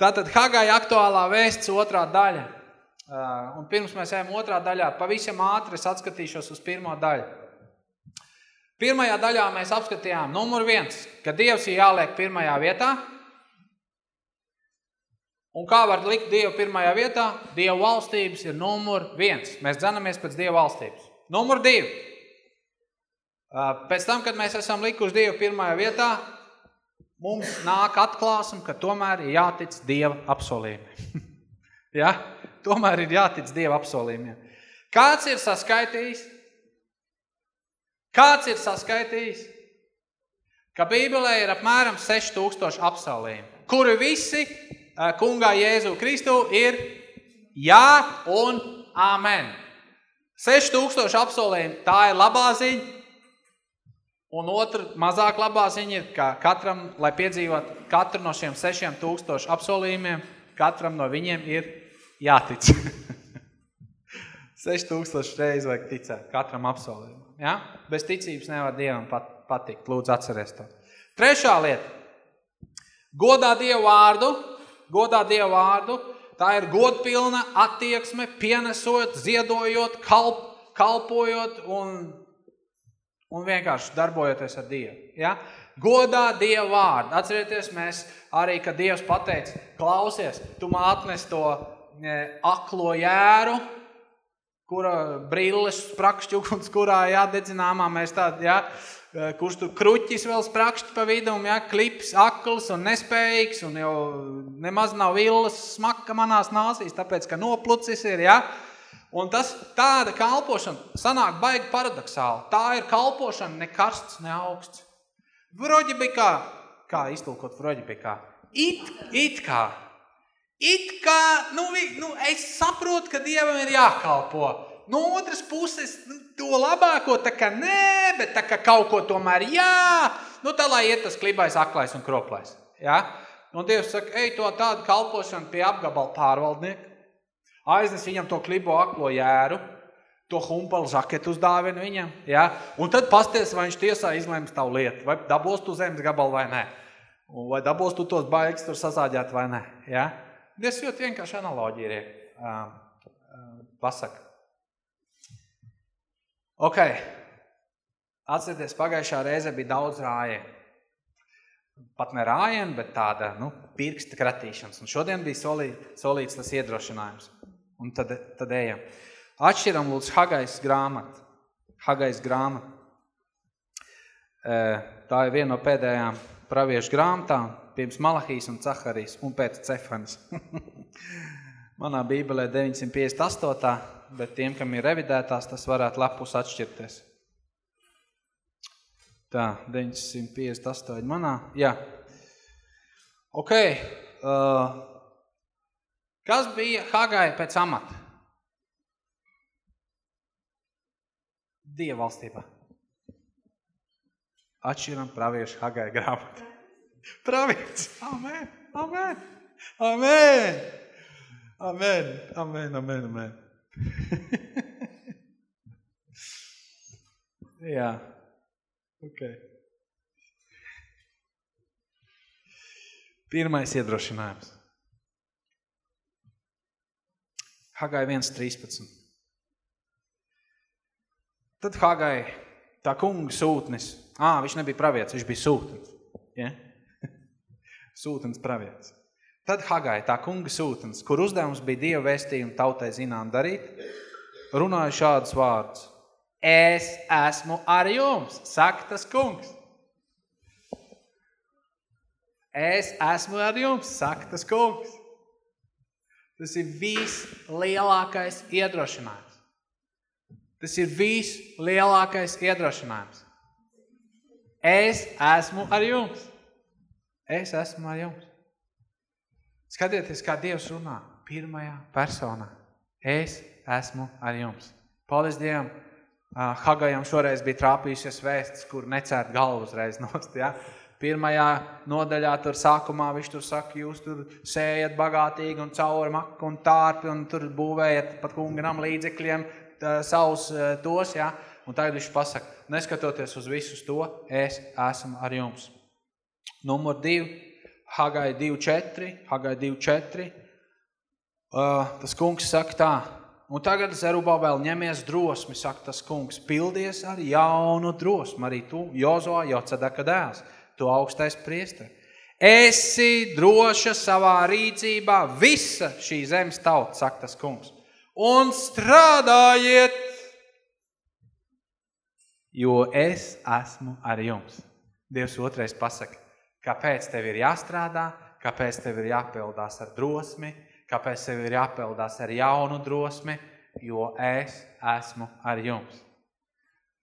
Tātad Hagai aktuālā vēsts otrā daļa. Un pirms mēs ejam otrā daļā, pavisam ātri es atskatīšos uz pirmo daļu. Pirmajā daļā mēs apskatījām numur viens, ka Dievs ir jāliek pirmajā vietā. Un kā var likt Dievu pirmajā vietā? Dievu valstības ir numur viens. Mēs dzenamies pēc Dievu valstības. Numur divi. Pēc tam, kad mēs esam likuši Dievu pirmajā vietā, mums nāk atklāsum, ka tomēr ir jātic Dieva apsolījumiem. ja? Tomēr ir jātic Dieva apsolījumiem. Kāds ir saskaitījis? Kāds ir saskaitījis? Ka Bībelē ir apmēram 6000 apsolījumi, kuri visi kungā Jēzu Kristu ir jā un amen. 6000 apsolījumi, tā ir labā ziņa. Un otra mazāk labā ziņa ir, ka katram, lai piedzīvot katru no šiem 6000 apsolījumiem, katram no viņiem ir jātic. 6000 reizi vajag ticēt katram apsolījumam. Ja? Bez ticības nevar Dievam pat, patikt. Lūdzu, atceries to. Trešā lieta. Godā Dievu vārdu, godā Dievu vārdu, tā ir godpilna attieksme, pienesot, ziedojot, kalp, kalpojot un, un vienkārši darbojoties ar Dievu. Ja? Godā Dievu vārdu. Atcerieties, mēs arī, kad Dievs pateica, klausies, tu man atnes to aklo jēru, kura brilles sprakšķukuns, kurā jādedzināmā mēs tādi, jā, kurš tur kruķis vēl sprakšķi pa vidu, jā, klips, akls un nespējīgs, un jau nemaz nav villas smaka manās nāsīs, tāpēc, ka noplucis ir, jā. Un tas tāda kalpošana sanāk baigi paradoxāli. Tā ir kalpošana ne karsts, ne augsts. Vroģi bija kā, iztulkot vroģi bija kā? It, it kā, It kā, nu, nu, es saprotu, ka Dievam ir jākalpo. No otras puses, nu, to labāko tā kā nē, bet tā kā kaut ko tomēr jā, nu tā lai iet tas klibais, aklais un kroplais. Ja? Un Dievs saka, ej to tādu kalpošanu pie apgabala pārvaldnieka, aiznes viņam to klibo aklo jēru, to humpalu žaketu uzdāvina viņam, ja? un tad pasties, vai viņš tiesā izlēms tavu lietu, vai dabos tu zemes gabalu vai nē, vai dabos tu tos baigas tur sasāģēt vai nē. Ja? Es ļoti vienkārši analoģiju ir uh, pasaka. Ok, atcerieties, pagājušā reize bija daudz rājienu. Pat ne rājienu, bet tāda, nu, pirksta kratīšanas. Un šodien bija solī, solīts tas iedrošinājums. Un tad, tad ejam. Atšķiram lūdzu Hagais grāmatu. Hagais grāmatu. Tā ir viena no pēdējām praviešu grāmatām pirms Malahijas un Caharijas un pēc Cefanas. Manā bībelē 958, bet tiem, kam ir revidētās, tas varētu lapus atšķirties. Tā, 958 manā, jā. Ok, uh, kas bija Hagai pēc amata? Dieva valstībā. Atšķiram praviešu Hagai grāmatu. Pravietis. Amen. Amen. Amen. Amen. Amen. Amen. Amen. Jā. Ok. Pirmais iedrošinājums. Hagai 1.13. Tad Hagai, tā kunga sūtnis, ā, viņš nebija pravietis, viņš bija sūtnis. Ja? sūtens pravietis. Tad Hagai, tā kunga sūtens, kur uzdevums bija Dieva vēstījumu tautai zinām darīt, runāja šādus vārdus. Es esmu ar jums, saka tas kungs. Es esmu ar jums, saka tas kungs. Tas ir vislielākais iedrošinājums. Tas ir vislielākais iedrošinājums. Es esmu ar jums. Es esmu ar jums. Skatieties, kā Dievs runā pirmajā personā. Es esmu ar jums. Paldies Dievam. Hagajam šoreiz bija trāpījusies vēstis, kur necēt galvu uzreiz nost. Ja? Pirmajā nodaļā tur sākumā viņš tur saka, jūs tur sējat bagātīgi un cauri maku un tārpi un tur būvējat pat kunganam līdzekļiem tā, savus tos. Ja? Un tagad viņš pasaka, neskatoties uz visus to, es esmu ar jums. Numur divi. Hagai 2.4, Hagai 2.4, uh, tas kungs saka tā, un tagad Zerubabel ņemies drosmi, saka tas kungs, pildies ar jaunu drosmi, arī tu, Jozoā, Jocadaka dēls, tu augstais priesteri. Esi droša savā rīcībā visa šī zemes tauta, saka tas kungs, un strādājiet, jo es esmu ar jums. Dievs otrais pasaka, kāpēc tev ir jāstrādā, kāpēc tev ir jāpildās ar drosmi, kāpēc tev ir jāpildās ar jaunu drosmi, jo es esmu ar jums.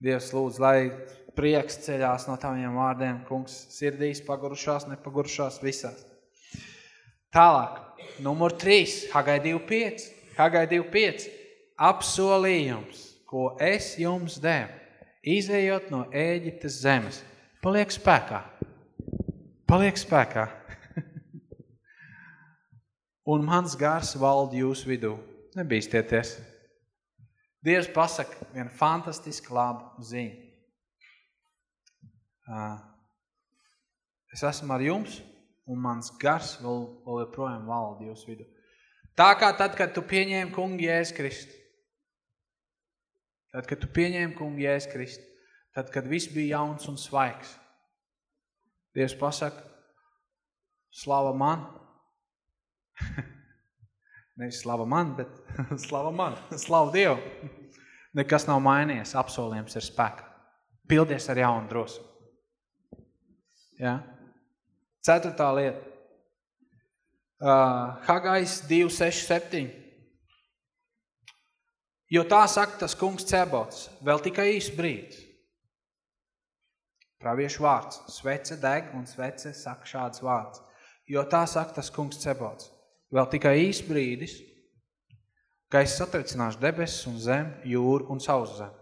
Dievs lūdz, lai prieks ceļās no taviem vārdiem, kungs, sirdīs pagurušās, nepagurušās visās. Tālāk, numur 3, Hagai 2.5, Hagai 2.5, apsolījums, ko es jums devu, izējot no Ēģiptes zemes – Paliek spēkā. Paliek spēkā. Un mans gars valda jūsu vidū. Nebīstieties. Dievs pasaka vienu fantastiski labu ziņu. Es esmu ar jums, un mans gars vēl, vēl joprojām valda jūsu vidū. Tā kā tad, kad tu pieņēmi kungu Jēzus Kristu. Tad, kad tu pieņēmi kungu Jēzus Kristu. Tad, kad viss bija jauns un svaigs, Dievs pasaka, slava man. Nevis slava man, bet slava man, slava Dievu. Nekas nav mainījies, apsolījums ir spēka. Pildies ar jaunu drosmu. Ja? Ceturtā lieta. Uh, Hagais 2, 6, 7. Jo tā saka tas kungs Cebots, vēl tikai īs brīdis. Praviešu vārds, svece deg un svece saka šāds vārds. Jo tā saka tas kungs Cebots. Vēl tikai īs brīdis, ka es satricināšu debesis un zem, jūru un sausu zem.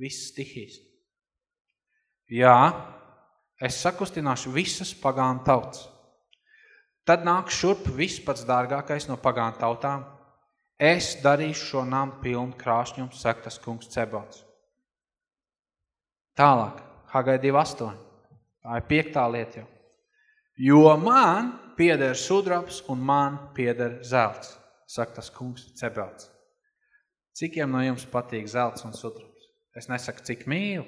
Viss stihīs. Jā, es sakustināšu visas pagānu tautas. Tad nāk šurp viss pats dārgākais no pagānu tautām. Es darīšu šo namu pilnu krāšņumu, saka tas kungs Cebots. Tālāk. Hagai 2.8. Tā ir piektā lieta jau. Jo man pieder sudrabs un man pieder zelts, saka tas kungs Cebelts. Cikiem no jums patīk zelts un sudrabs? Es nesaku, cik mīlu,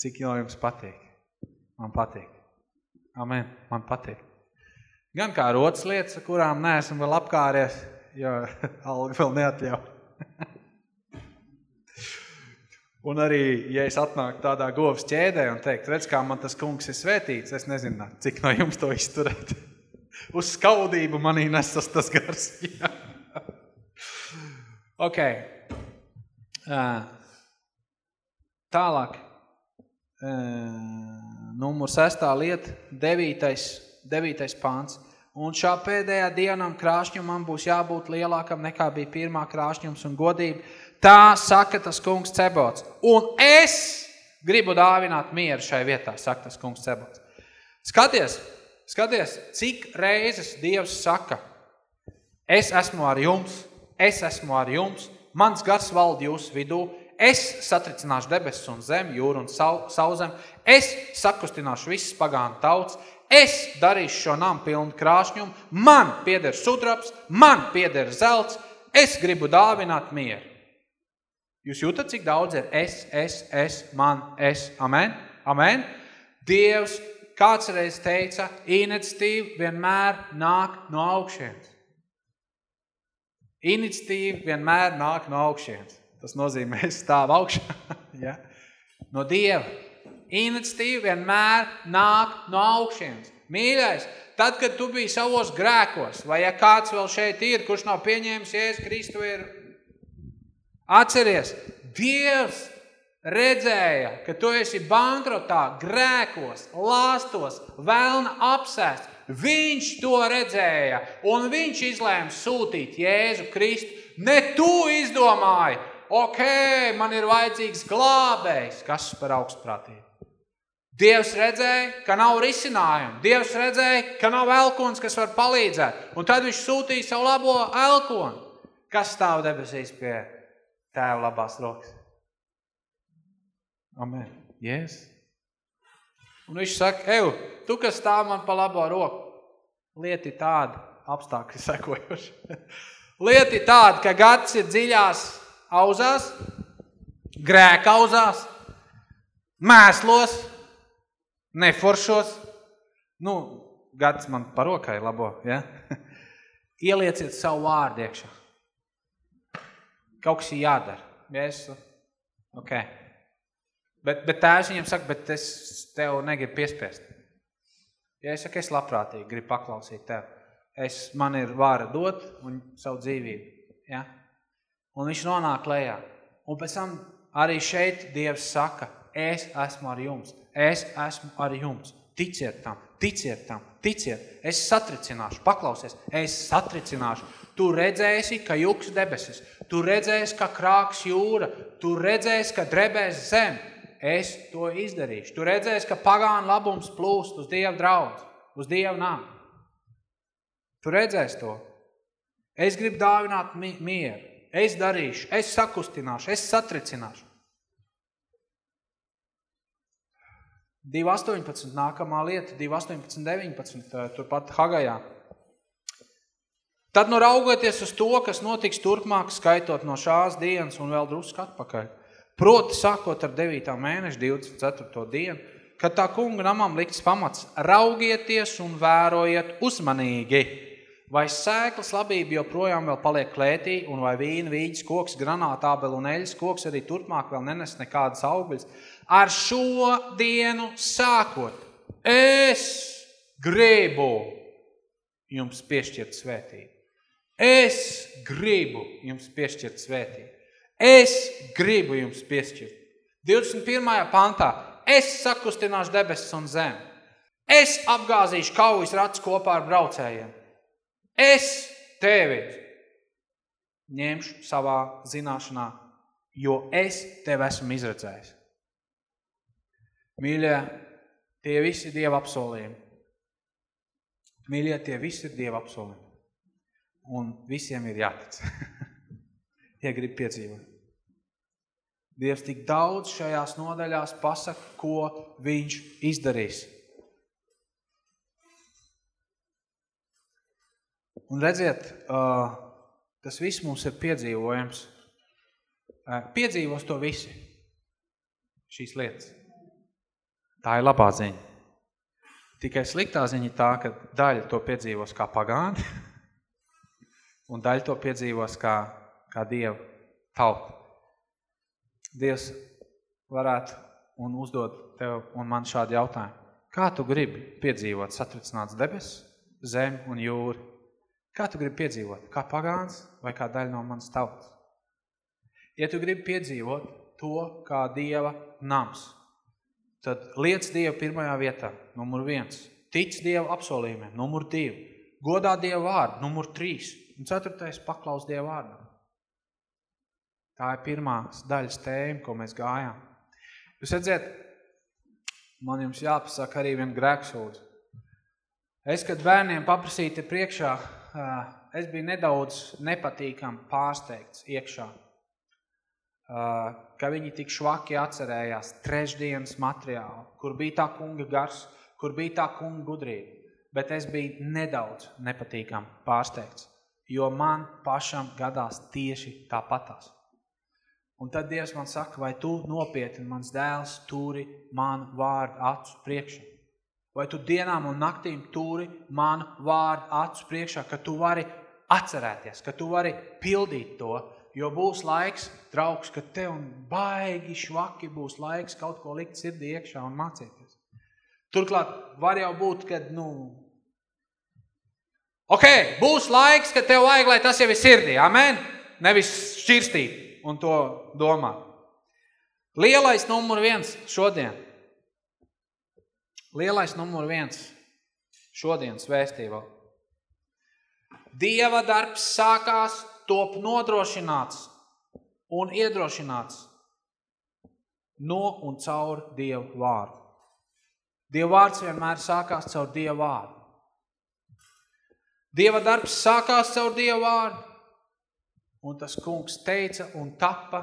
cik no jums patīk. Man patīk. Amen, man patīk. Gan kā rotas lietas, kurām neesam vēl apkāries, jo alga vēl neatļauj. Un arī, ja es atnāku tādā govs ķēdē un teikt, redz, kā man tas kungs ir svētīts, es nezinu, cik no jums to izturēt. Uz skaudību manī nesas tas gars. ok. Tālāk. Numur sestā lieta, devītais, devītais pāns. Un šā pēdējā dienam krāšņumam būs jābūt lielākam nekā bija pirmā krāšņums un godība Tā saka tas kungs Cebots. Un es gribu dāvināt mieru šai vietā, saka tas kungs Cebots. Skaties, skaties, cik reizes Dievs saka, es esmu ar jums, es esmu ar jums, mans gars valda jūsu vidū, es satricināšu debesis un zemi, jūru un sau, sauzem, es sakustināšu visas pagānu tauts, es darīšu šo namu pilnu krāšņumu, man pieder sudraps, man pieder zelts, es gribu dāvināt mieru. Jūs jūtat, cik daudz ir es, es, es, man, es. Amen? Amen? Dievs kāds reiz teica, iniciatīva vienmēr nāk no augšienes. Iniciatīva vienmēr nāk no augšienes. Tas nozīmē, es stāvu augšā. ja? No Dieva. Iniciatīva vienmēr nāk no augšienes. Mīļais, tad, kad tu biji savos grēkos, vai ja kāds vēl šeit ir, kurš nav pieņēmis, Jēzus Kristu ir Atceries, Dievs redzēja, ka tu esi bankrotā, grēkos, lāstos, vēlna apsēst. Viņš to redzēja, un viņš izlēma sūtīt Jēzu Kristu. Ne tu izdomāji, ok, man ir vajadzīgs glābējs, kas par augstprātību. Dievs redzēja, ka nav risinājumu. Dievs redzēja, ka nav elkons, kas var palīdzēt. Un tad viņš sūtīja savu labo elkonu, kas stāv debesīs pie tēva labās rokas. Amen. Yes. Un viņš saka, ev, tu, kas stāv man pa labo roku, lieti tādi apstākļi sekojoši. lieti tādi, ka gads ir dziļās auzās, grēka auzās, mēslos, neforšos. Nu, gads man parokai labo, ja? Ielieciet savu vārdu iekšā. Kaut kas ir jādara. Jēzus, ok. Bet, bet tēvs viņam saka, bet es tev negribu piespiest. Ja es saku, es labprātīgi gribu paklausīt tev. Es, man ir vāra dot un savu dzīvību. Ja? Un viņš nonāk lejā. Un pēc tam arī šeit Dievs saka, es esmu ar jums. Es esmu ar jums. Ticiet tam, ticiet tam, ticiet. Es satricināšu, paklausies, es satricināšu. Tu redzēsi, ka juks debesis. Tu redzēsi, ka krāks jūra. Tu redzēsi, ka drebēs zem. Es to izdarīšu. Tu redzēsi, ka pagāna labums plūst uz Dievu draudz, uz Dievu nāmu. Tu redzēsi to. Es gribu dāvināt mi mieru. Es darīšu, es sakustināšu, es satricināšu. 2.18. nākamā lieta, 2.18, 19. turpat Hagajā. Tad nu raugoties uz to, kas notiks turpmāk, skaitot no šās dienas un vēl drusku atpakaļ. Proti, sākot ar 9. mēnešu 24. dienu, kad tā kunga namam likts pamats, raugieties un vērojiet uzmanīgi, vai sēklas labība joprojām paliek klētī, un vai vīna, vīģis, koks, granāta, ābeli un eļas koks arī turpmāk vēl nenes nekādas augļas. Ar šo dienu sākot, es gribu jums piešķirt svētību. Es gribu jums piešķirt svētību. Es gribu jums piešķirt. 21. pantā. Es sakustināšu debesis un zemi. Es apgāzīšu kaujas rats kopā ar braucējiem. Es tevi ņemšu savā zināšanā, jo es tevi esmu izredzējis. Mīļie, tie visi ir Dieva apsolījumi. Mīļie, tie visi ir Dieva apsolījumi. Un visiem ir jātic. ja grib piedzīvot. Dievs tik daudz šajās nodaļās pasaka, ko viņš izdarīs. Un redziet, tas viss mums ir piedzīvojams. Piedzīvos to visi, šīs lietas. Tā ir labā ziņa. Tikai sliktā ziņa ir tā, ka daļa to piedzīvos kā pagāni, un daļa to piedzīvos kā, kā Dieva tauta. Dievs varētu un uzdot tev un man šādu jautājumu. Kā tu gribi piedzīvot satricināts debesis, zem un jūri? Kā tu gribi piedzīvot? Kā pagāns vai kā daļa no manas tautas? Ja tu gribi piedzīvot to kā Dieva nams, tad liec Dievu pirmajā vietā, numur viens. Tic Dieva apsolījumiem, numur divi. Godā Dieva vārdu, numur trīs. Un ceturtais, paklaus Dieva vārdu. Tā ir pirmās daļas tēma, ko mēs gājām. Jūs redzēt, man jums jāpasaka arī vien grēksūdzu. Es, kad bērniem paprasīju te priekšā, es biju nedaudz nepatīkam pārsteigts iekšā, ka viņi tik švaki atcerējās trešdienas materiālu, kur bija tā kunga gars, kur bija tā kunga gudrība. Bet es biju nedaudz nepatīkam pārsteigts, jo man pašam gadās tieši tāpatās. Un tad Dievs man saka, vai tu nopietni, mans dēls, turi manu vārdu acu priekšā? Vai tu dienām un naktīm turi manu vārdu acu priekšā, ka tu vari atcerēties, ka tu vari pildīt to, jo būs laiks, draugs, ka tev baigi švaki būs laiks kaut ko likt sirdī iekšā un mācīties. Turklāt var jau būt, kad, nu, ok, būs laiks, kad tev vajag, lai tas jau ir sirdī, amen? Nevis šķirstīt un to domā. Lielais numur viens šodien. Lielais numur viens šodienas vēstībā. Dieva darbs sākās, top nodrošināts un iedrošināts no un caur Dievu vārdu. Dieva vārds vienmēr sākās caur Dieva vārdu. Dieva darbs sākās caur Dieva vārdu. Un tas kungs teica un tapa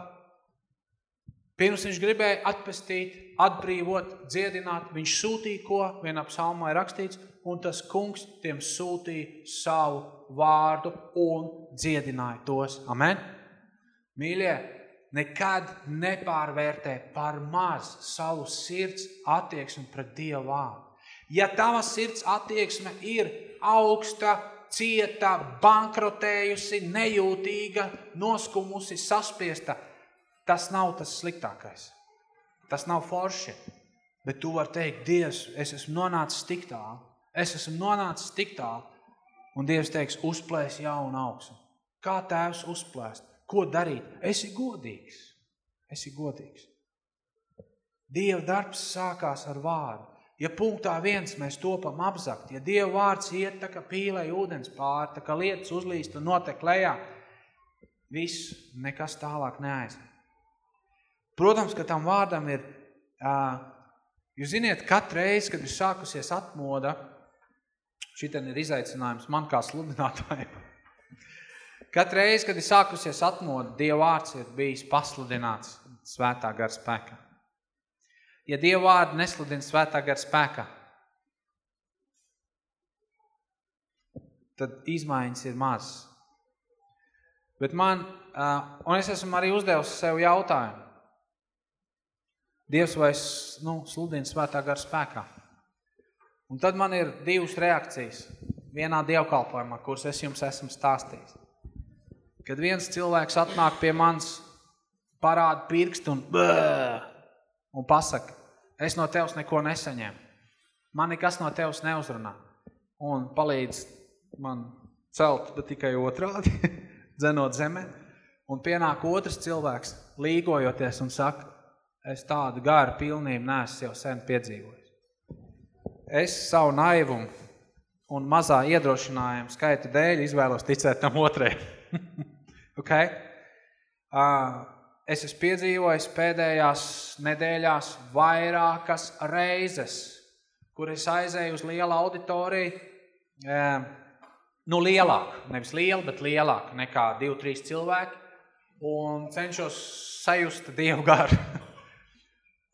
Pirms viņš gribēja atpestīt, atbrīvot, dziedināt, viņš sūtīja ko, vienā psalmā ir rakstīts, un tas kungs tiem sūtīja savu vārdu un dziedināja tos. Amen? Mīļie, nekad nepārvērtē par maz savu sirds attieksmi pret Dievu vārdu. Ja tava sirds attieksme ir augsta, cieta, bankrotējusi, nejūtīga, noskumusi, saspiesta, tas nav tas sliktākais. Tas nav forši. Bet tu vari teikt, Dievs, es esmu nonācis tik tālu. Es esmu nonācis tik tālu. Un Dievs teiks, uzplēs jaunu augstu. Kā tēvs uzplēst? Ko darīt? Esi godīgs. Esi godīgs. Dieva darbs sākās ar vārdu. Ja punktā viens mēs topam apzakt, ja Dieva vārds iet tā kā pīlai ūdens pār, tā kā lietas uzlīst un notek lejā, viss nekas tālāk neaiziet. Protams, ka tam vārdam ir, jūs ziniet, katru reizi, kad ir sākusies atmoda, šitien ir izaicinājums man kā sludinātājiem, katru reizi, kad ir sākusies atmoda, Dieva vārds ir bijis pasludināts svētā gara spēkā ja Dieva vārdu nesludina svētā gara spēkā, tad izmaiņas ir mazas. Bet man, un es esmu arī uzdevusi sev jautājumu. Dievs vai es, nu, sludinu svētā gara spēkā? Un tad man ir divas reakcijas vienā dievkalpojumā, kuras es jums esmu stāstījis. Kad viens cilvēks atnāk pie manis, parāda pirkstu un, bēh, un pasaka, Es no tevs neko nesaņēmu. Man nekas no tevs neuzrunā. Un palīdz man celt, bet tikai otrādi, dzenot zemē. Un pienāk otrs cilvēks, līgojoties un saka, es tādu garu pilnību neesmu jau sen piedzīvojis. Es savu naivumu un mazā iedrošinājumu skaita dēļ izvēlos ticēt tam otrajam. okay? Uh, es esmu piedzīvojis pēdējās nedēļās vairākas reizes, kur es aizēju uz lielu auditoriju, e, nu lielāku, nevis lielu, bet lielāku nekā divi, trīs cilvēki, un cenšos sajust Dievu garu.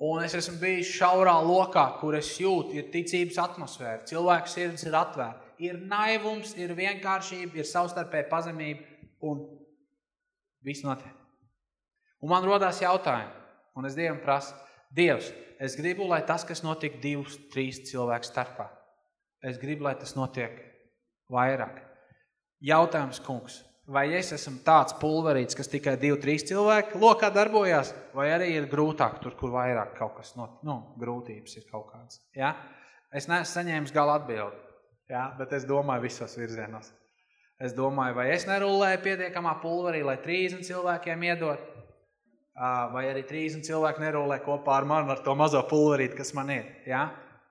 un es esmu bijis šaurā lokā, kur es jūtu, ir ticības atmosfēra, cilvēku sirds ir atvērta, ir naivums, ir vienkāršība, ir savstarpēja pazemība, un viss notiek. Un man rodās jautājumi, un es Dievam prasu, Dievs, es gribu, lai tas, kas notiek divus, trīs cilvēku starpā, es gribu, lai tas notiek vairāk. Jautājums, kungs, vai es esmu tāds pulverīts, kas tikai divi, trīs cilvēki lokā darbojās, vai arī ir grūtāk tur, kur vairāk kaut kas, no, nu, grūtības ir kaut kāds. Ja? Es neesmu saņēmis gala atbildi, ja? bet es domāju visos virzienos. Es domāju, vai es nerulēju pietiekamā pulverī, lai 30 cilvēkiem iedot, vai arī 30 cilvēki nerolē kopā ar mani ar to mazo pulverīti, kas man ir. Ja?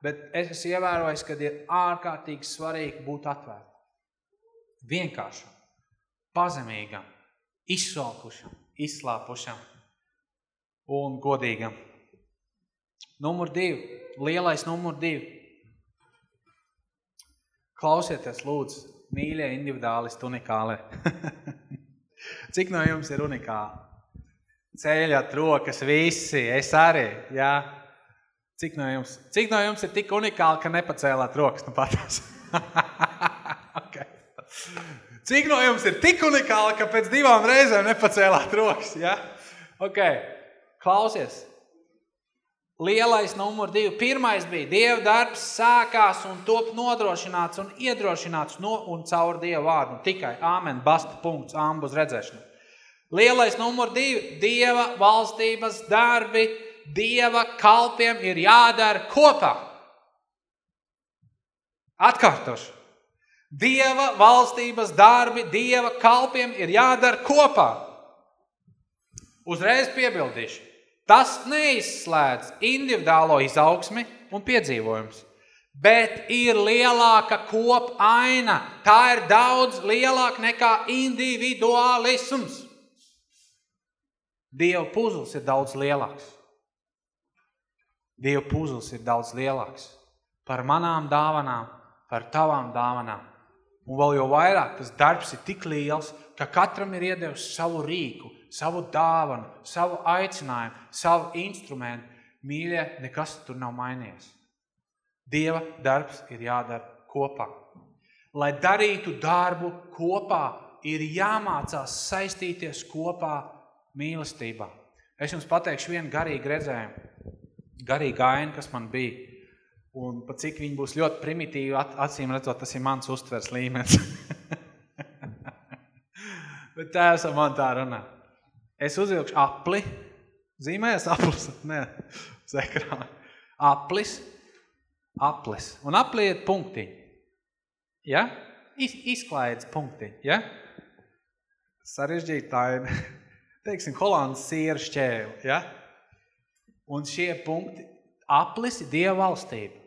Bet es esmu ievērojis, ka ir ārkārtīgi svarīgi būt atvērtam. Vienkāršam, pazemīgam, izsalkušam, izslāpušam un godīgam. Numur divi, lielais numur divi. Klausieties, lūdzu, mīļie individuālisti unikāli. Cik no jums ir unikāli? Ceļat rokas visi, es arī, jā. Cik no jums, cik no jums ir tik unikāli, ka nepacēlāt rokas nu patās? Cik no jums ir tik unikāli, ka pēc divām reizēm nepacēlāt rokas, jā? Ok, klausies. Lielais numur divi. Pirmais bija Dieva darbs sākās un top nodrošināts un iedrošināts no un caur Dieva vārdu. Tikai āmen, basta punkts, āmbus redzēšana. Lielais numur divi – Dieva valstības darbi, Dieva kalpiem ir jādara kopā. Atkārtošu. Dieva valstības darbi, Dieva kalpiem ir jādara kopā. Uzreiz piebildīšu. Tas neizslēdz individuālo izaugsmi un piedzīvojums, bet ir lielāka kopa aina. Tā ir daudz lielāka nekā individuālisms. Dieva puzls ir daudz lielāks. Dieva puzls ir daudz lielāks par manām dāvanām, par tavām dāvanām. Un vēl jau vairāk tas darbs ir tik liels, ka katram ir iedevis savu rīku, savu dāvanu, savu aicinājumu, savu instrumentu. Mīļie, nekas tur nav mainījies. Dieva darbs ir jādara kopā. Lai darītu darbu kopā, ir jāmācās saistīties kopā mīlestībā. Es jums pateikšu vienu garīgu redzējumu, garīgu ainu, kas man bija. Un pat cik viņi būs ļoti primitīvi, acīm redzot, tas ir mans uztvers līmenis. Bet tēvs man tā runā. Es uzvilkšu apli, zīmējas aplis, nē, uz ekrāna. Aplis, aplis. Un aplī ir punktiņi. Ja? Iz, izklaides punktiņi. Ja? Sarežģītāji, teiksim, Holandas siera šķēli. Ja? Un šie punkti, aplis ir Dieva valstība.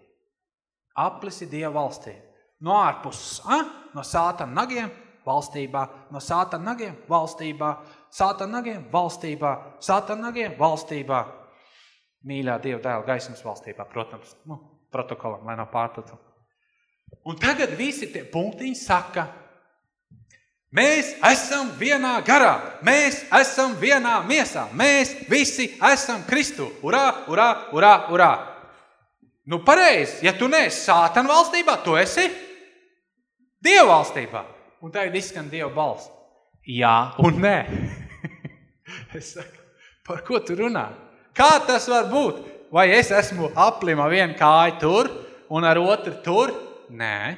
Aplis ir Dieva valstība. No ārpuses, a? no sātana nagiem valstībā, no sātana nagiem valstībā, sātana nagiem valstībā, sātana nagiem valstībā. Mīļā Dieva dēla gaismas valstībā, protams, nu, protokolam, lai nav pārpratumu. Un tagad visi tie punktiņi saka, mēs esam vienā garā, mēs esam vienā miesā, mēs visi esam Kristu. Urā, urā, urā, urā. Nu pareizi, ja tu neesi sātana valstībā, tu esi Dieva valstībā. Un tagad izskan Dieva balss. Jā un nē. es saku, par ko tu runā? Kā tas var būt? Vai es esmu aplim ar vienu kāju tur un ar otru tur? Nē.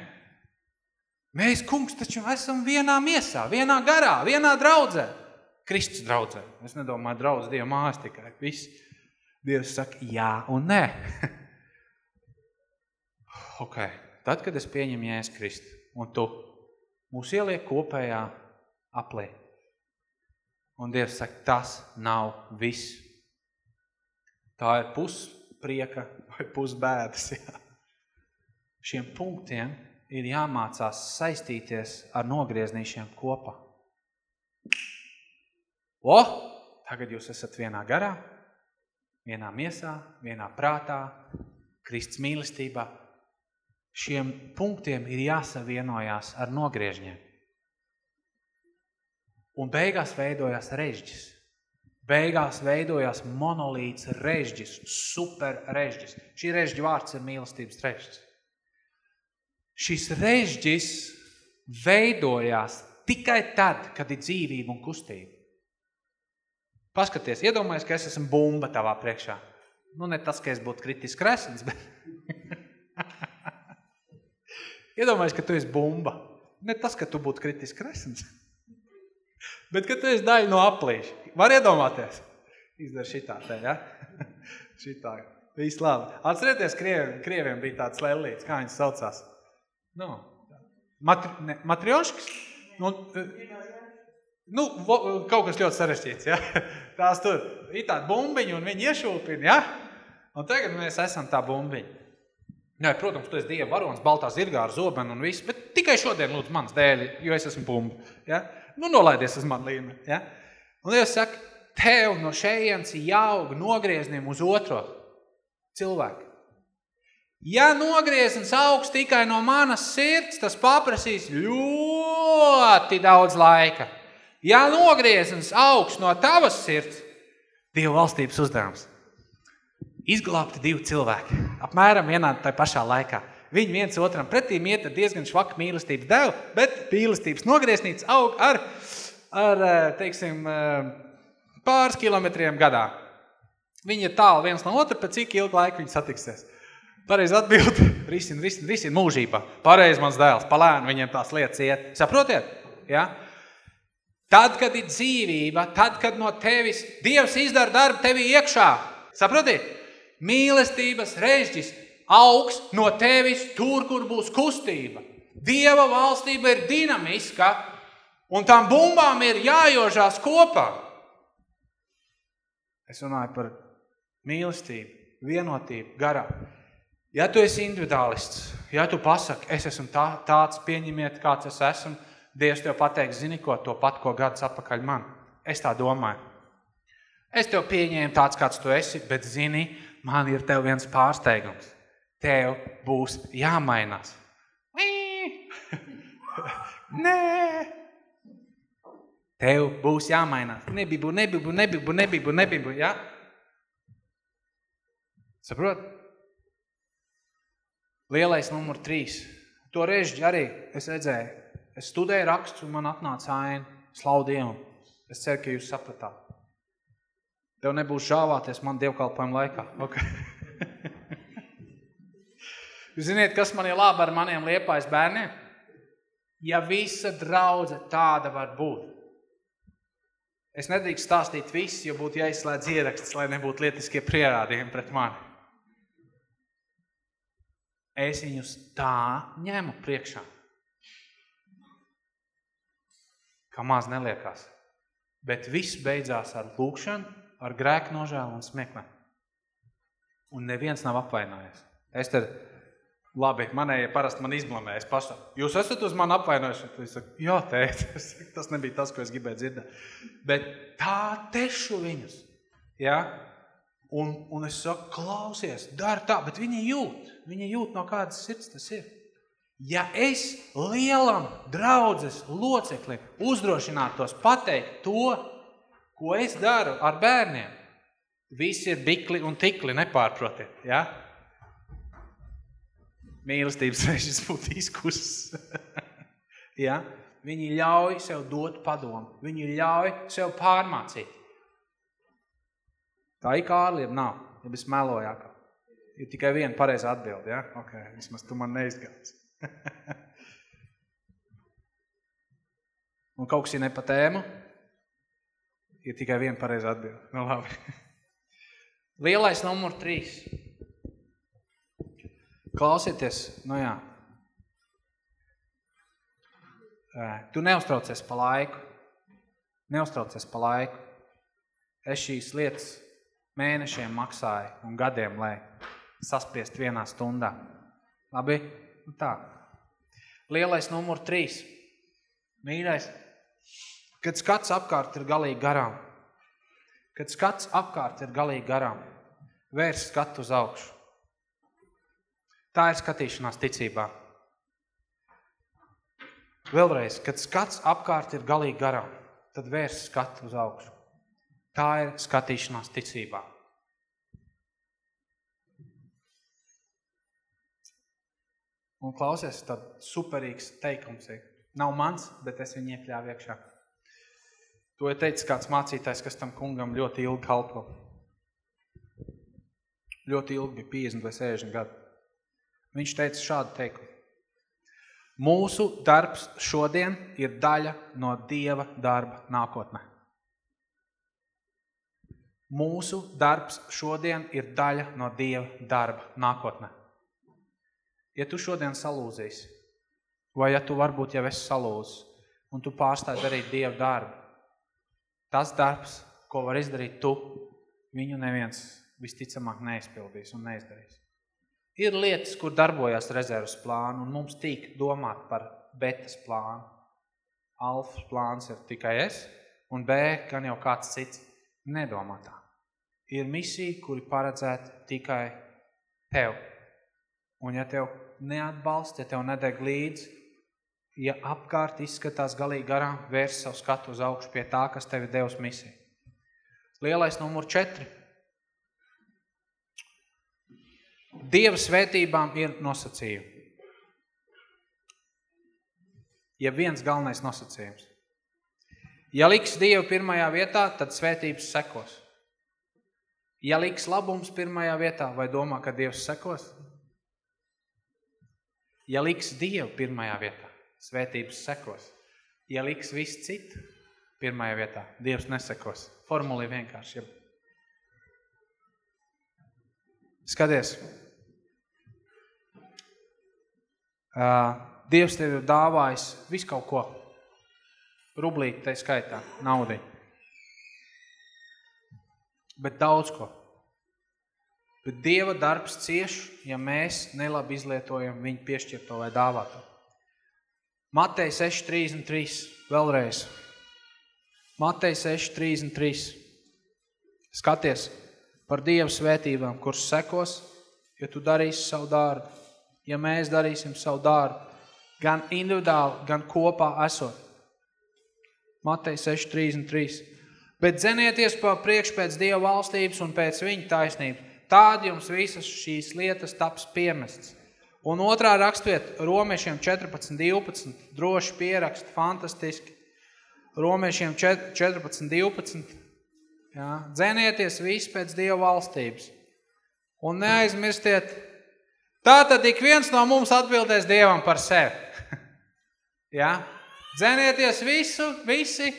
Mēs, kungs, taču esam vienā miesā, vienā garā, vienā draudzē. Kristus draudzē. Es nedomāju draudz Dieva mājas tikai. Viss. Dievs saka jā un nē. ok, tad, kad es pieņemu Jēzus Kristu un tu, mūs ieliek kopējā aplī. Un Dievs saka, tas nav viss. Tā ir pusprieka vai pusbēdas. Jā. Šiem punktiem ir jāmācās saistīties ar nogrieznīšiem kopā. O, tagad jūs esat vienā garā, vienā miesā, vienā prātā, Kristus mīlestībā, šiem punktiem ir jāsavienojās ar nogriežņiem. Un beigās veidojās režģis. Beigās veidojās monolīts režģis, super režģis. Šī režģi vārds ir mīlestības režģis. Šis režģis veidojās tikai tad, kad ir dzīvība un kustība. Paskaties, iedomājies, ka es esmu bumba tavā priekšā. Nu, ne tas, ka es būtu kritiski resns, bet... Iedomājies, ka tu esi bumba. Ne tas, ka tu būtu kritiski resns. Bet, ka tu esi daļa no aplīša. Var iedomāties? Izdara šitā te, ja? šitā. Viss labi. Atcerieties, krieviem, krieviem bija tāds lellīts, kā viņas saucās? Nu, matri, ne, matrioškas? Nu, nu, kaut kas ļoti sarežģīts, ja? Tās tur ir tāda bumbiņa un viņi iešūpina, ja? Un tagad mēs esam tā bumbiņa. Nē, protams, tu esi Dieva varonis, baltā zirgā ar zobenu un viss, bet tikai šodien lūdzu mans dēļ, jo es esmu bumba. Ja? Nu, nolaidies uz man līmeni. Ja? Un Dievs saka, tev no šejienes jāaug nogriezniem uz otro cilvēku. Ja nogriezens augs tikai no manas sirds, tas paprasīs ļoti daudz laika. Ja nogriezens augs no tavas sirds, Dieva valstības uzdevums izglābti divi cilvēki, apmēram vienādi tai pašā laikā. Viņi viens otram pretīm iet diezgan švaku mīlestības devu, bet mīlestības nogriesnīts aug ar, ar eh, teiksim, eh, pāris kilometriem gadā. Viņi ir tālu viens no otra, pēc cik ilgu laiku viņi satiksies. Pareiz atbild, risin, risin, risin mūžībā. Pareiz mans dēls, palēnu viņiem tās lietas iet. Saprotiet? Ja? Tad, kad ir dzīvība, tad, kad no tevis Dievs izdara darbu tevi iekšā. Saprotiet? Mīlestības režģis augs no tevis tur, kur būs kustība. Dieva valstība ir dinamiska, un tām bumbām ir jājožās kopā. Es runāju par mīlestību, vienotību, garā. Ja tu esi individuālists, ja tu pasaki, es esmu tā, tāds, pieņemiet, kāds es esmu, Dievs tev pateiks, zini ko, to pat, ko gadus apakaļ man. Es tā domāju. Es tev pieņēmu tāds, kāds tu esi, bet zini, man ir tev viens pārsteigums. Tev būs jāmainās. Nē! Tev būs jāmainās. Nebibu, nebibu, nebibu, nebibu, nebibu, ja? Saprot? Lielais numur trīs. To režģi arī es redzēju. Es studēju rakstu un man atnāca aina. Slavu Dievu. Es ceru, ka jūs sapratāt. Tev nebūs žāvāties man dievkalpojumu laikā. Okay. jūs ziniet, kas man ir labi ar maniem liepājas bērniem? Ja visa draudze tāda var būt. Es nedrīkst stāstīt visu, jo būtu jāizslēdz ieraksts, lai nebūtu lietiskie pierādījumi pret mani. Es viņus tā ņemu priekšā. Kā maz neliekās. Bet viss beidzās ar lūkšanu, ar grēku nožēlu un smieklēm. Un neviens nav apvainojies. Es tad, labi, manēja parasti man izblamē, es pašu, jūs esat uz mani apvainojuši? Es saku, jā, tēt, tas nebija tas, ko es gribēju dzirdēt. Bet tā tešu viņus, ja? Un, un es saku, klausies, dar tā, bet viņi jūt, viņi jūt no kādas sirds tas ir. Ja es lielam draudzes loceklim uzdrošinātos pateikt to, ko es daru ar bērniem, visi ir bikli un tikli, nepārprotiet, ja? Mīlestības režis būtu izkuss. ja? Viņi ļauj sev dot padomu, viņi ļauj sev pārmācīt. Tā ir Kārli, ja nav, ja meloju atkal. Ir tikai viena pareiza atbilde, ja? Ok, vismaz tu man neizgāds. Un kaut kas ir ne pa tēmu, ir tikai viena pareiza atbilde. Nu, labi. Lielais numur trīs. Klausieties, nu jā. Tu neuztraucies pa laiku. Neuztraucies pa laiku. Es šīs lietas mēnešiem maksāju un gadiem, lai saspriest vienā stundā. Labi? Nu tā. Lielais numur trīs. Mīļais, Kad skats apkārt ir galīgi garām, kad skats apkārt ir galīgi garām, vērs skatu uz augšu. Tā ir skatīšanās ticībā. Vēlreiz, kad skats apkārt ir galīgi garām, tad vērs skatu uz augšu. Tā ir skatīšanās ticībā. Un klausies, tad superīgs teikums ir. Nav mans, bet es viņu iekļāvu iekšā. To ir teicis kāds mācītājs, kas tam kungam ļoti ilgi kalpo. Ļoti ilgi bija 50 vai 60 gadu. Viņš teica šādu teikumu. Mūsu darbs šodien ir daļa no Dieva darba nākotnē. Mūsu darbs šodien ir daļa no Dieva darba nākotnē. Ja tu šodien salūzīsi, vai ja tu varbūt jau esi salūzis, un tu pārstāji darīt Dieva darbu, Tas darbs, ko var izdarīt tu, viņu neviens visticamāk neizpildīs un neizdarīs. Ir lietas, kur darbojas rezervas plānu, un mums tīk domāt par betas plānu. Alfas plāns ir tikai es, un B, gan jau kāds cits, nedomā tā. Ir misija, kuri paredzēta tikai tev. Un ja tev neatbalsta, ja tev nedeg līdzi, ja apkārt izskatās galīgi garām, vērs savu skatu uz augšu pie tā, kas tevi devs misiju. Lielais numur četri. Dieva svētībām ir nosacījumi. Ja viens galvenais nosacījums. Ja liks Dievu pirmajā vietā, tad svētības sekos. Ja liks labums pirmajā vietā, vai domā, ka Dievs sekos? Ja liks Dievu pirmajā vietā, svētības sekos. Ja liks viss citu pirmajā vietā, Dievs nesekos. Formula ir vienkārši. Skaties. Dievs tev ir dāvājis visu kaut ko. Rublīt te skaitā, naudī. Bet daudz ko. Bet Dieva darbs cieš, ja mēs nelabi izlietojam viņu piešķirto vai dāvāto. Matei 6.33, vēlreiz. Matei 6.33. Skaties par Dievu svētībām, kuras sekos, ja tu darīsi savu dārbu. Ja mēs darīsim savu dārbu, gan individuāli, gan kopā esot. Matei 6.33. Bet dzenieties pa priekš pēc Dieva valstības un pēc viņa taisnības. Tādi jums visas šīs lietas taps piemests. Un otrā rakstviet romiešiem 14.12. Droši pierakst, fantastiski. Romiešiem 14.12. Jā, dzenieties visi pēc Dieva valstības. Un neaizmirstiet, tā tad ik viens no mums atbildēs Dievam par sevi. Jā, dzenieties visu, visi,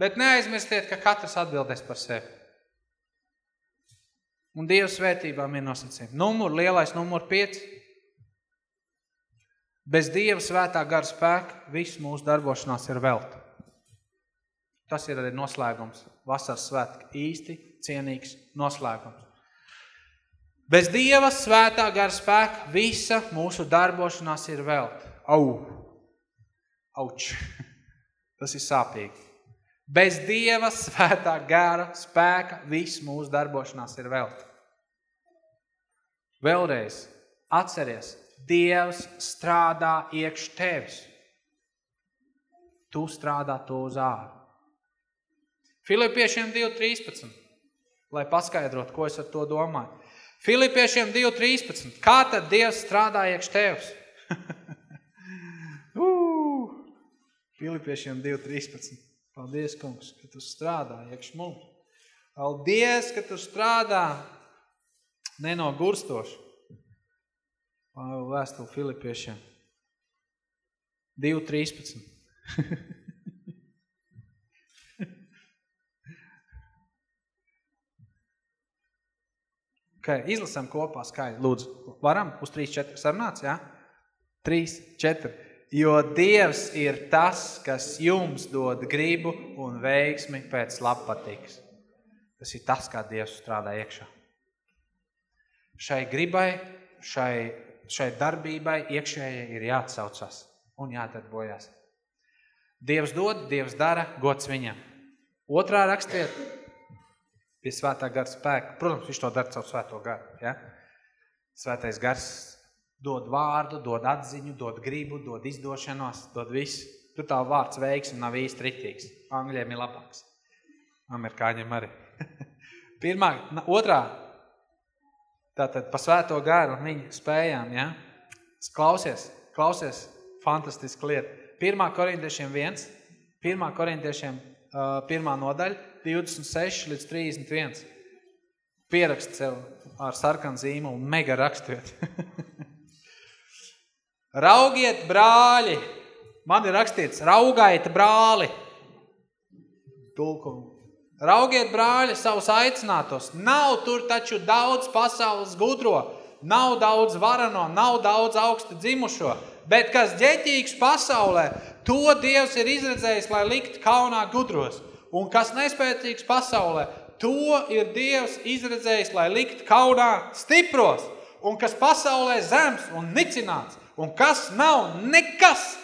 bet neaizmirstiet, ka katrs atbildēs par sevi. Un Dieva svētībām ir nosacījumi. Numur, lielais numur 5. Bez Dieva svētā gara spēka viss mūsu darbošanās ir velta. Tas ir arī noslēgums. Vasaras svētki īsti cienīgs noslēgums. Bez Dieva svētā gara spēka visa mūsu darbošanās ir velta. Au! Auč! Tas ir sāpīgi. Bez Dieva svētā gara spēka viss mūsu darbošanās ir velta. Vēlreiz atceries, Dievs strādā iekš tevis. Tu strādā to uz āru. Filipiešiem 2.13, lai paskaidrotu, ko es ar to domāju. Filipiešiem 2.13, kā tad Dievs strādā iekš tevs? uh, Filipiešiem 2.13, paldies, kungs, ka tu strādā iekš mums. Paldies, ka tu strādā nenogurstoši. Vēstuli Filipiešiem 2.13. Okay, izlasam kopā skaļi. Lūdzu, varam uz 3, 4 sarunāts, jā? 3, 4. Jo Dievs ir tas, kas jums dod gribu un veiksmi pēc labpatīgas. Tas ir tas, kā Dievs strādā iekšā. Šai gribai, šai, šai darbībai iekšējai ir jāatsaucas un jāatarbojās. Dievs dod, Dievs dara, gods viņam. Otrā rakstiet, pie svētā gara spēka. Protams, viņš to dara caur svēto garu. Ja? Svētais gars dod vārdu, dod atziņu, dod gribu, dod izdošanos, dod visu. Tur tā vārds veiksmi nav īsti ritīgs. Angļiem ir labāks. Amerikāņiem arī. Pirmā, otrā, tātad pa svēto garu viņa spējām, ja? Klausies, klausies, fantastiska lieta. Pirmā korintiešiem viens, pirmā korintiešiem uh, pirmā nodaļa, 26 līdz 31. Pierakst sev ar sarkanu zīmolu, mega rakstiet. Raugiet brāļi, man ir rakstīts, raugaiet brāli. Tulkumu. Raugiet brāļi savus aicinātos. Nav tur taču daudz pasaules gudro, nav daudz varano, nav daudz augstu dzimušo, bet kas ģeķīgs pasaulē, to Dievs ir izredzējis, lai likt kaunā gudros. Un kas nespēcīgs pasaulē, to ir Dievs izredzējis, lai likt kaunā stipros, un kas pasaulē zems un nicināts, un kas nav nekas,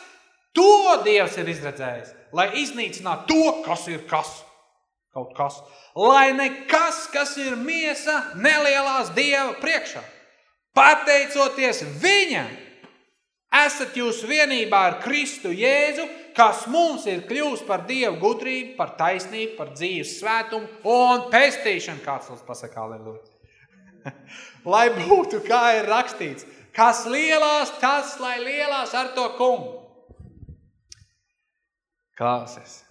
to Dievs ir izredzējis, lai iznīcinātu to, kas ir kas, kaut kas, lai nekas, kas ir miesa, nelielās Dieva priekšā. Pateicoties viņam, esat jūs vienībā ar Kristu Jēzu, kas mums ir kļūst par Dievu gudrību, par taisnību, par dzīves svētumu un pestīšanu, kāds mums pasaka, aleluja. lai būtu, kā ir rakstīts, kas lielās, tas, lai lielās ar to kungu. Klausies,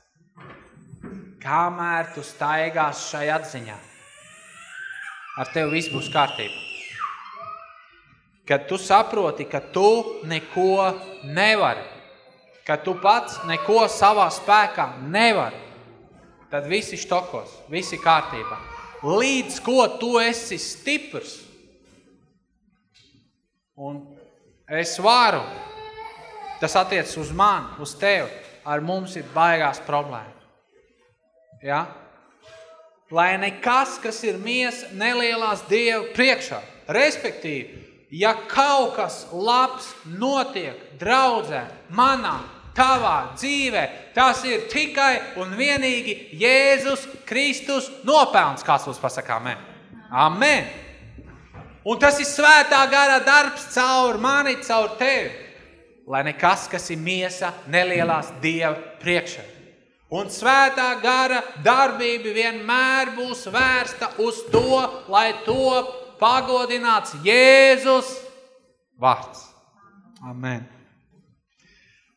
kamēr tu staigās šai atziņā, ar tevi viss būs kārtība. Kad tu saproti, ka tu neko nevari, ka tu pats neko savā spēkā nevari, tad visi štokos, visi kārtībā. Līdz ko tu esi stiprs, un es varu, tas attiec uz mani, uz tevi, ar mums ir baigās problēmas. Ja? Lai nekas, kas ir miesa, nelielās Dievu priekšā. Respektīvi, ja kaut kas labs notiek draudzē, manā, tavā dzīvē, tas ir tikai un vienīgi Jēzus Kristus nopelns, kāds mums pasakā, amen. Amen. Un tas ir svētā gara darbs caur mani, caur tevi. lai nekas, kas ir miesa, nelielās Dieva priekšā. Un svētā gara darbība vienmēr būs vērsta uz to, lai top pagodināts Jēzus vārds. Amen.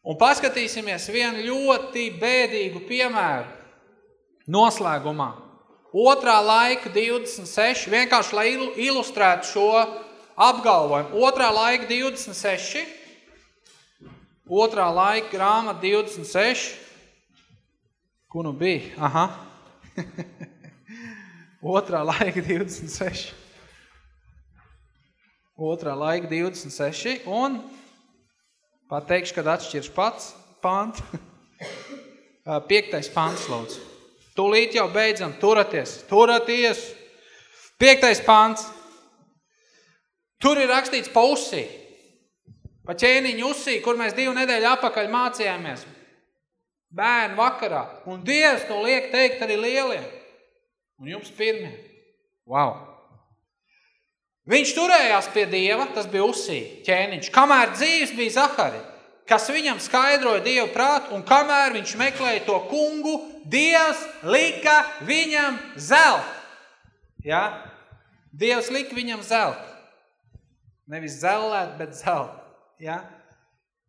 Un paskatīsimies vienu ļoti bēdīgu piemēru noslēgumā. Otrā laika 26, vienkārši lai ilustrētu šo apgalvojumu. Otrā laika 26, otrā laika grāmata 26, Kur nu bija? Aha. Otrā laika 26. Otrā laika 26. Un pateikšu, kad atšķirs pats pants. Piektais pants, lūdzu. Tūlīt jau beidzam. Turaties. Turaties. Piektais pants. Tur ir rakstīts pa usī. Pa ķēniņu usī, kur mēs divu nedēļu apakaļ mācījāmies bērnu vakarā. Un Dievs to liek teikt arī lieliem. Un jums pirmie. Wow! Viņš turējās pie Dieva, tas bija Usī, ķēniņš, kamēr dzīves bija Zahari, kas viņam skaidroja Dievu prātu, un kamēr viņš meklēja to kungu, Dievs lika viņam zelt. Ja? Dievs lika viņam zelt. Nevis zellēt, bet zelt. Ja?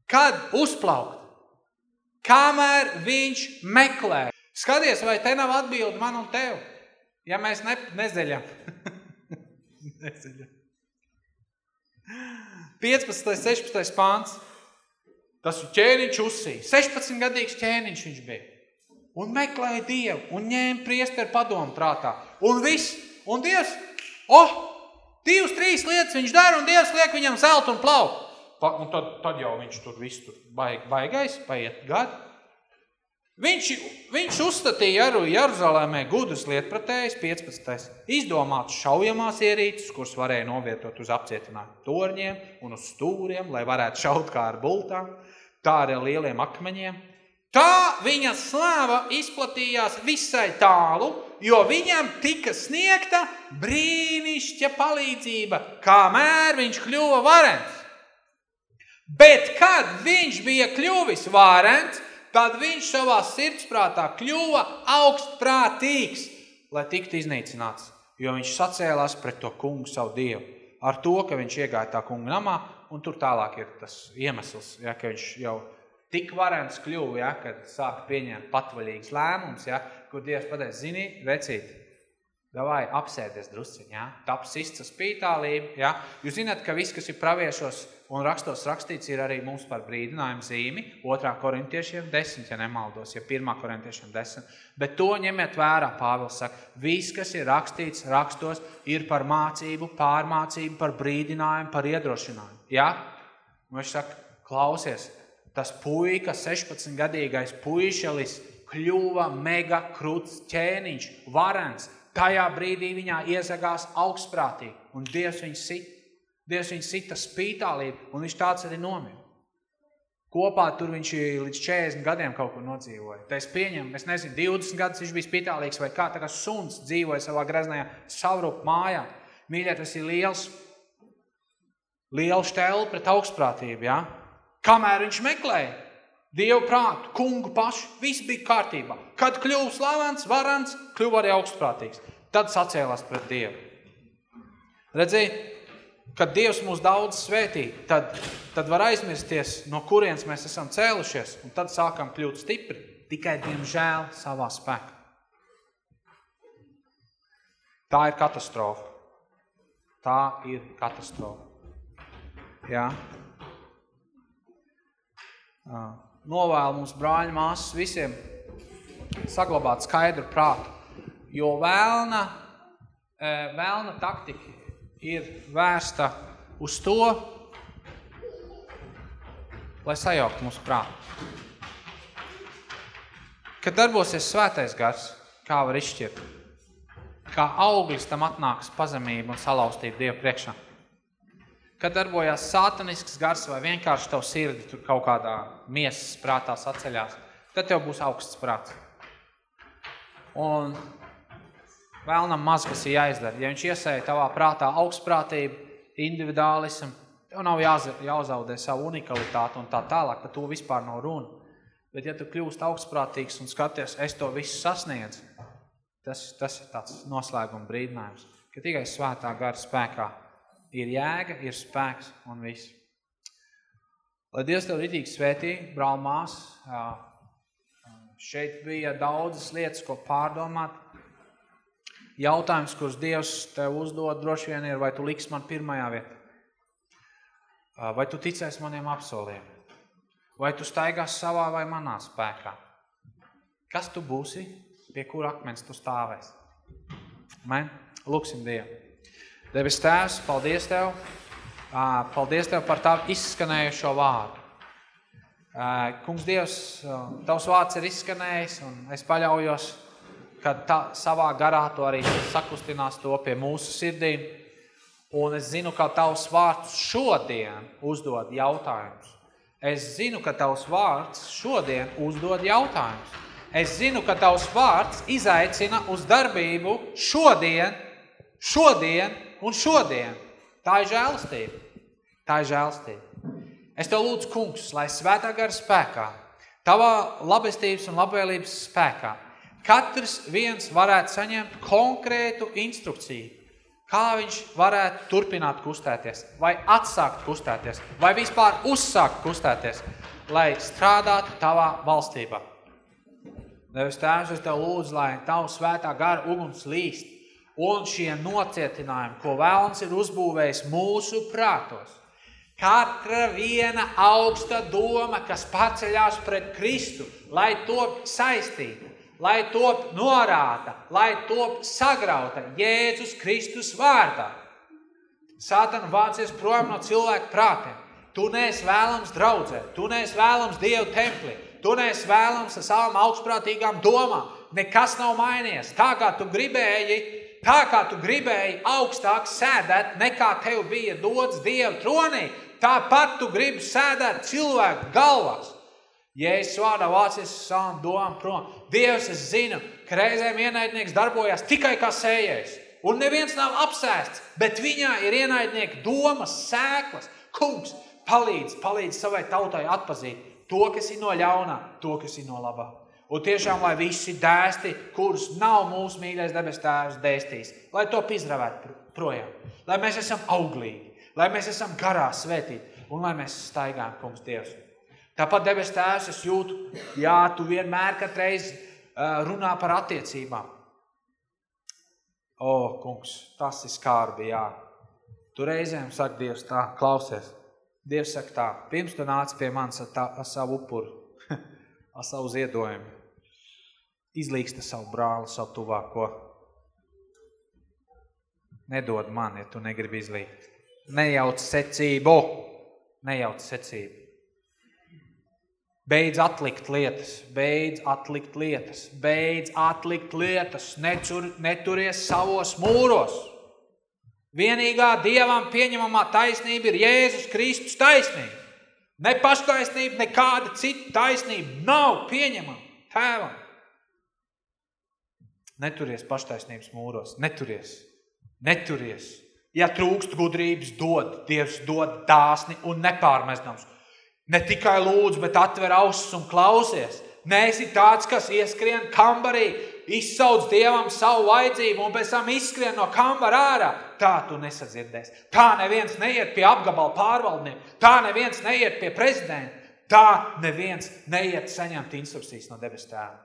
Kad uzplaukt? Kamēr viņš meklē. Skaties, vai te nav atbildi man un tev, ja mēs ne, nezeļam. nezeļam. 15. 16. pāns. Tas ķēniņš uzsīja. 16 gadīgs ķēniņš viņš bija. Un meklēja Dievu, un ņēma priesteru padomu prātā. Un viss, un Dievs, oh, divas, trīs lietas viņš dara, un Dievs liek viņam zeltu un plauku. Un tad, tad jau viņš tur viss tur baig, baigais, paiet gadi. Viņš, viņš uzstatīja arī Jeruzalemē gudus lietpratējs 15. Izdomāts šaujamās ierīces, kuras varēja novietot uz apcietinājumu torņiem un uz stūriem, lai varētu šaut kā ar bultām, tā arī ar lieliem akmeņiem. Tā viņa slāva izplatījās visai tālu, jo viņam tika sniegta brīnišķa palīdzība, kamēr viņš kļuva varens. Bet kad viņš bija kļuvis vārens, tad viņš savā sirdsprātā kļuva augstprātīgs, lai tiktu iznīcināts, jo viņš sacēlās pret to kungu savu dievu. Ar to, ka viņš iegāja tā kunga namā, un tur tālāk ir tas iemesls, ja, ka viņš jau tik varens kļuva, ja, kad sāka pieņemt patvaļīgas lēmums, ja, kur Dievs pateica, zini, vecīt, davai apsēties drusciņ, ja, taps izca spītālība, ja. Jūs zināt, ka viss, kas ir praviešos un rakstos rakstīts ir arī mums par brīdinājumu zīmi, 2. korintiešiem 10, ja nemaldos, ja 1. korintiešiem 10. Bet to ņemiet vērā, Pāvils saka, viss, kas ir rakstīts rakstos, ir par mācību, pārmācību, par brīdinājumu, par iedrošinājumu. Ja? Un viņš saka, klausies, tas puika, 16-gadīgais puišelis, kļuva mega kruts ķēniņš, varens. Tajā brīdī viņā iezagās augstprātīgi, un Dievs viņu sit. Dievs viņu sita spītālību, un viņš tāds arī nomira. Kopā tur viņš līdz 40 gadiem kaut ko nodzīvoja. Tā es pieņemu, es nezinu, 20 gadus viņš bija spitālīgs vai kā, tā kā suns dzīvoja savā greznajā savrup mājā. Mīļie, tas ir liels, liels štēli pret augstprātību, ja? Kamēr viņš meklēja Dievu prātu, kungu pašu, viss bija kārtībā. Kad kļuva slavens, varants, kļuva arī augstprātīgs. Tad sacēlās pret Dievu. Redzēji, kad Dievs mūs daudz svētī, tad, tad var aizmirsties, no kurienes mēs esam cēlušies, un tad sākam kļūt stipri, tikai, diemžēl, savā spēkā. Tā ir katastrofa. Tā ir katastrofa. Jā. Novēlu mums brāļi māsas visiem saglabāt skaidru prātu, jo vēlna, vēlna taktika ir vērsta uz to, lai sajaukt mūsu prātu. Kad darbosies svētais gars, kā var izšķirt, kā auglis tam atnāks pazemība un salaustība Dievu priekšā. Kad darbojās sātanisks gars vai vienkārši tavu sirdi tur kaut kādā miesas prātā saceļās, tad tev būs augsts prāts. Un Vēlnam maz, kas ir jāizdara. Ja viņš iesēja tavā prātā augstprātību, individuālismu, Tev nav jāza, jāuzaudē savu unikalitāti un tā tālāk, ka to vispār nav runa. Bet ja tu kļūst augstprātīgs un skaties, es to visu sasniedzu, tas, tas ir tāds noslēguma brīdinājums, ka tikai svētā gara spēkā ir jēga, ir spēks un viss. Lai Dievs tev ritīgi svētī, brāl mās, šeit bija daudzas lietas, ko pārdomāt. Jautājums, kurus Dievs tev uzdod, droši vien ir, vai tu liks man pirmajā vietā? Vai tu ticēsi maniem apsoliem? Vai tu staigās savā vai manā spēkā? Kas tu būsi, pie kura akmens tu stāvēsi? Men? Lūksim Dievu. Debes Tēvs, paldies Tev. Paldies Tev par tavu izskanējušo vārdu. Kungs Dievs, Tavs vārds ir izskanējis un es paļaujos, ka tā, savā garā to arī sakustinās to pie mūsu sirdīm Un es zinu, ka tavs vārds šodien uzdod jautājumus. Es zinu, ka tavs vārds šodien uzdod jautājumus. Es zinu, ka tavs vārds izaicina uz darbību šodien, šodien un šodien. Tā ir žēlastība. Tā ir žēlastība. Es tev lūdzu, kungs, lai svētā gara spēkā, tavā labestības un labvēlības spēkā, katrs viens varētu saņemt konkrētu instrukciju, Kā viņš varētu turpināt kustēties, vai atsākt kustēties, vai vispār uzsākt kustēties, lai strādātu tavā valstībā. Devis Tēvs, es Tev lūdzu, lai Tavu svētā gara uguns līst, un šie nocietinājumi, ko vēlams ir uzbūvējis mūsu prātos, katra viena augsta doma, kas paceļās pret Kristu, lai to saistītu, lai top norāta, lai top sagrauta Jēzus Kristus vārdā. Sātana vācies prom no cilvēku prātiem. Tu neesi vēlams draudzē, tu neesi vēlams Dievu templī, tu neesi vēlams ar savām augstprātīgām domām. Nekas nav mainījies. Tā kā tu gribēji, tā kā tu gribēji augstāk sēdēt, nekā tev bija dots Dieva tronī, tāpat tu gribi sēdēt cilvēku galvās. Jēzus vārdā vācies savām domām prom. Dievs, es zinu, ka reizēm ienaidnieks darbojas tikai kā sējējs. Un neviens nav apsēsts, bet viņā ir ienaidnieka domas, sēklas. Kungs, palīdz, palīdz savai tautai atpazīt to, kas ir no ļaunā, to, kas ir no labā. Un tiešām, lai visi dēsti, kurus nav mūsu mīļais debes tēvs dēstīs, lai to izravētu projām. Lai mēs esam auglīgi, lai mēs esam garā svētīti un lai mēs staigājam, kungs, Dievs. Tāpat debes tēvs, es jūtu, jā, tu vienmēr katreiz runā par attiecībām. O, kungs, tas ir skārbi, jā. Tu reizēm saka, Dievs, tā, klausies. Dievs saka tā, pirms tu nāc pie manis ar, tā, ar savu upuru, ar savu ziedojumu, izlīksta savu brāli, savu tuvāko. Nedod man, ja tu negribi izlīgt. Nejauc secību, nejauc secību. Beidz atlikt lietas, beidz atlikt lietas, beidz atlikt lietas, necur, neturies savos mūros. Vienīgā Dievam pieņemamā taisnība ir Jēzus Kristus taisnība. Ne paštaisnība, nekāda cita taisnība nav pieņemama tēvam. Neturies paštaisnības mūros, neturies, neturies. Ja trūkst gudrības, dod, Dievs dod dāsni un nepārmestams Ne tikai lūdzu, bet atver ausis un klausies. Neesi tāds, kas ieskrien kambarī, izsauc Dievam savu vajadzību un pēc tam izskrien no kambara ārā. Tā tu nesadzirdēsi. Tā neviens neiet pie apgabala pārvaldnieku. Tā neviens neiet pie prezidenta. Tā neviens neiet saņemt instrukcijas no debes tēva.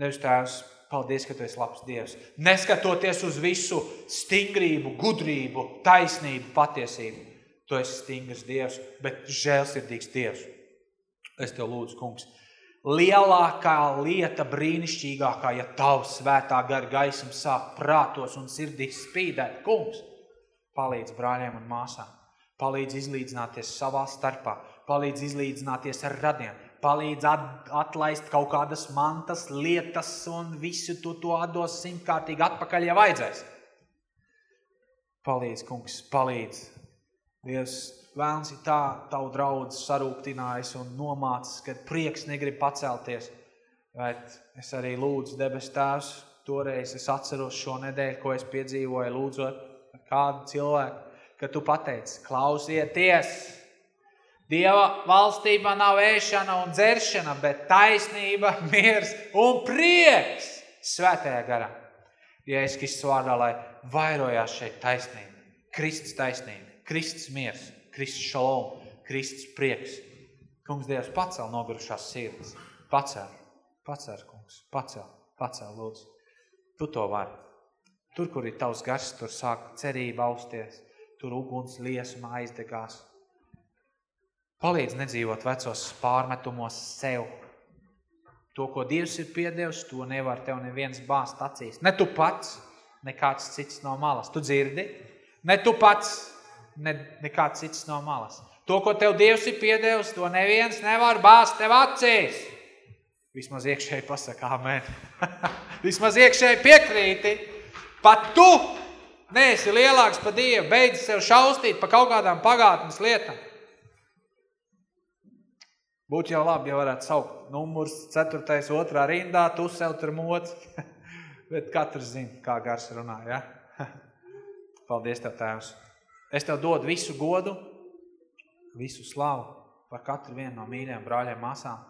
Debes tēvs, paldies, ka tu esi labs Dievs. Neskatoties uz visu stingrību, gudrību, taisnību, patiesību. Tu esi stingrs Dievs, bet žēlsirdīgs Dievs. Es tev lūdzu, kungs, lielākā lieta, brīnišķīgākā, ja tavs svētā gara gaisma sāk prātos un sirdīs spīdēt, kungs, palīdz brāļiem un māsām, palīdz izlīdzināties savā starpā, palīdz izlīdzināties ar radiem, palīdz atlaist kaut kādas mantas, lietas un visu tu to atdos simtkārtīgi atpakaļ, ja vajadzēs. Palīdz, kungs, palīdz Dievs, vēlns ir tā, tavu draudz sarūktinājis un nomācis, ka prieks negrib pacelties. Bet es arī lūdzu debes tēvs, toreiz es atceros šo nedēļu, ko es piedzīvoju, lūdzot kādu cilvēku, ka tu pateici, klausieties, Dieva valstībā nav ēšana un dzeršana, bet taisnība, miers un prieks svētajā garā. Jēzus Kristus vārdā, lai vairojās šeit taisnība, Kristus taisnība, Kristus miers, Kristus šalom, Kristus prieks. Kungs Dievs pacēl nogurušās sirds. Pacēl, pacēl, kungs, pacēl, pacēl, lūdzu. Tu to vari. Tur, kur ir tavs gars, tur sāk cerība austies, tur uguns liesma aizdegās. Palīdz nedzīvot vecos pārmetumos sev. To, ko Dievs ir piedevis, to nevar tev neviens bāzt acīs. Ne tu pats, ne kāds cits no malas. Tu dzirdi? Ne tu pats, ne, ne kāds cits no malas. To, ko tev Dievs ir piedevis, to neviens nevar bāzt tev acīs. Vismaz iekšēji pasaka amen. Vismaz iekšēji piekrīti. Pat tu neesi lielāks par Dievu. Beidzi sev šaustīt pa kaut kādām pagātnes lietām. Būtu jau labi, ja varētu saukt numurs 4. otrā rindā, tu sev tur moci. Bet katrs zina, kā gars runā, ja? Paldies Tev, Tēvs. Es Tev dodu visu godu, visu slavu par katru vienu no mīļiem brāļiem māsām.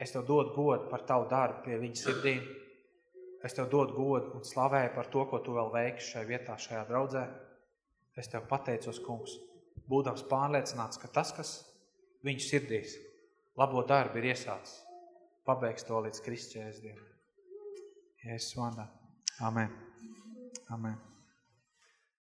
Es Tev dodu godu par Tavu darbu pie viņa sirdīm. Es Tev dodu godu un slavēju par to, ko Tu vēl veiksi šajā vietā, šajā draudzē. Es Tev pateicos, kungs, būdams pārliecināts, ka tas, kas viņu sirdīs. Labo darbu ir iesācis. Pabeigs to līdz Kristus Jēzus Dievam. Jēzus vārdā. Amen. Amen.